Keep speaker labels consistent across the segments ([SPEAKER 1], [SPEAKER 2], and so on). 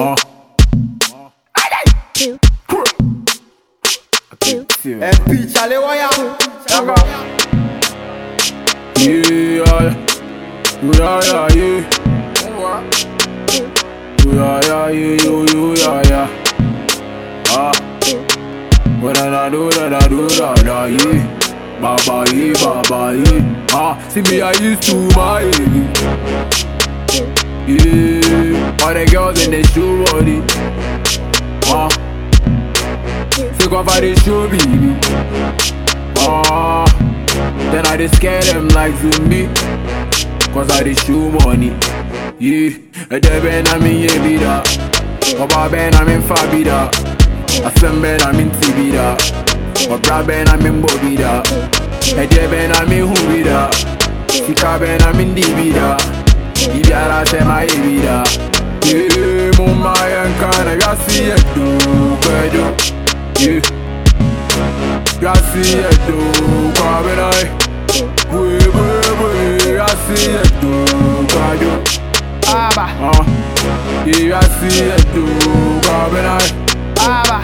[SPEAKER 1] Uh.
[SPEAKER 2] two,
[SPEAKER 3] MP Charlie Wire.
[SPEAKER 1] Yeah, yeah, yeah, yeah. Yeah, yeah, yeah, yeah, yeah. Ah, when I do that, I do that, yeah. Baba, yeah, baba, yeah. Ah, see me, I used to my Yeah, all the girls in the shoe body. Ah, take off all the shoe, baby. Ah, then I just scare them like Zumbi. Cause I just shoe money. Yeah, a debe na mi ye bida. Oba ben I'm in fabida. Asem ben I'm in tibida. Obra ben I'm in bobida. A debe na mi humida. Sika ben I'm in dibida. Ibiara se ma ebida. Yeah, mumma yankana yasi edu kwedo. Yeah. Yasi edu kwabenai. We we we yasi edu kwajo.
[SPEAKER 3] Aba.
[SPEAKER 1] Uh, yeah, I see it do, Carbonite.
[SPEAKER 3] Aba.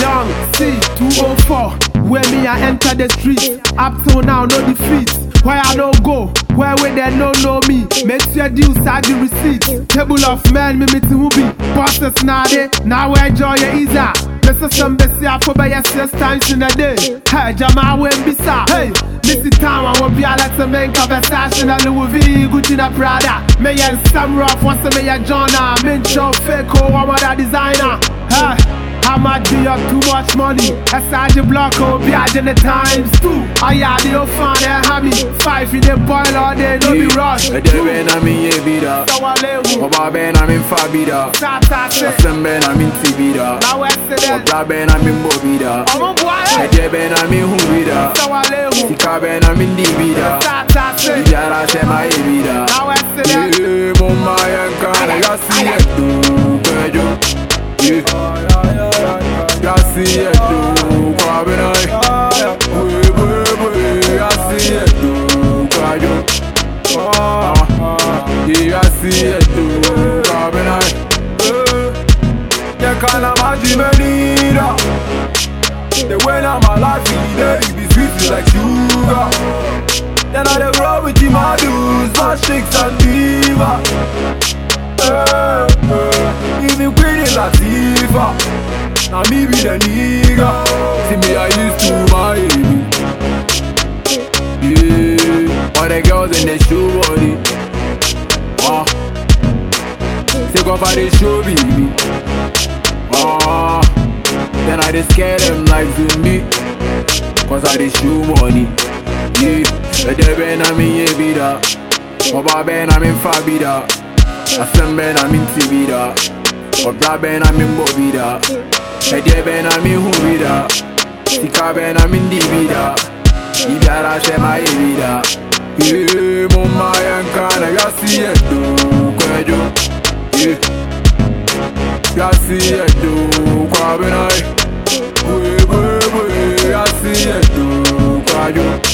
[SPEAKER 3] Young C204. Where me I enter the street. Up till now, no defeat. Where I don't go, where we they don't know me. Make sure you side the receipt. Table of men, me meeting will be. Bosses now they, now we enjoy your easy. This is some best for by six times in a day. Hey, Jama won't be sad. Hey, Missy Town, I will be a let a man conversation. A Louis V, Gucci, na Prada. Me and Sam Ruff, what's the me and John? Min show fake, oh, I'm a designer. Hey. I might be up too much money. Aside the block, oh, be at the times two. I had the fun and happy. Five in the boil all day, no be rush.
[SPEAKER 1] A debe na mi ye bida.
[SPEAKER 3] So I live.
[SPEAKER 1] Oba ben I'm in fabida. Asem ben I'm in tibida.
[SPEAKER 3] Now what's the then?
[SPEAKER 1] Obra ben I'm in bobida.
[SPEAKER 3] I'm a boy.
[SPEAKER 1] A debe na mi humida.
[SPEAKER 3] So I live.
[SPEAKER 1] Sika ben I'm in dibida.
[SPEAKER 3] Tata say.
[SPEAKER 1] Ibiara se ma ebida.
[SPEAKER 3] Now what's the then?
[SPEAKER 1] Yeah, mumma yankana yasi it now my life is, it be sweet like sugar. Then I dey roll with the models, my chicks and diva. Eh, eh, even Queen Latifah. Now me be the nigga. See me, I used to my Yeah, all the girls in the show body. Ah, take off all the show baby. Ah, then I just scare them like Zumbi. Cause I dey show money. Yeah, a debe na mi ye bida. Oba ben I'm in fabida. Asem ben I'm in tibida. Obra ben I'm in bobida. A debe na mi humida. Sika ben I'm in dibida. Ibiara se ma ebida. Yeah, mumma yankana yasi edu kwejo. Yeah, we yasi edu kwajo.
[SPEAKER 3] Aba.
[SPEAKER 1] Ah,